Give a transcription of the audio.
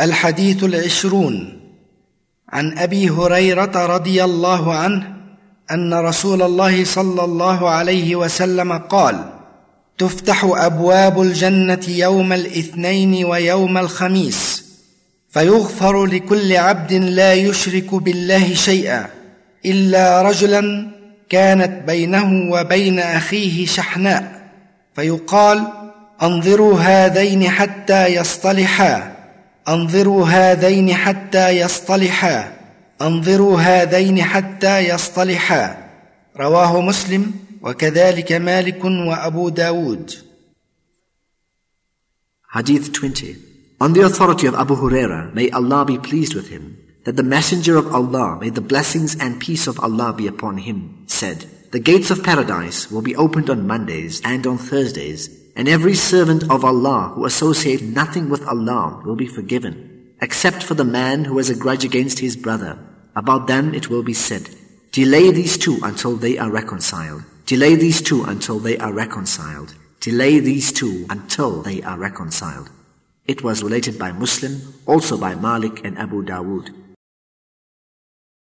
الحديث العشرون عن أبي هريرة رضي الله عنه أن رسول الله صلى الله عليه وسلم قال تفتح أبواب الجنة يوم الاثنين ويوم الخميس فيغفر لكل عبد لا يشرك بالله شيئا إلا رجلا كانت بينه وبين أخيه شحناء فيقال انظروا هذين حتى يصطلحا انظروا هذين حتى يصطلحا انظروا هذين حتى يصطلحا رواه مسلم وكذلك مالك وابو داود Hadith 20. On the authority of Abu Huraira, may Allah be pleased with him, that the Messenger of Allah, may the blessings and peace of Allah be upon him, said, The gates of paradise will be opened on Mondays and on Thursdays, and every servant of Allah who associates nothing with Allah will be forgiven, except for the man who has a grudge against his brother. About them it will be said, Delay these two until they are reconciled. Delay these two until they are reconciled. Delay these two until they are reconciled. It was related by Muslim, also by Malik and Abu Dawood.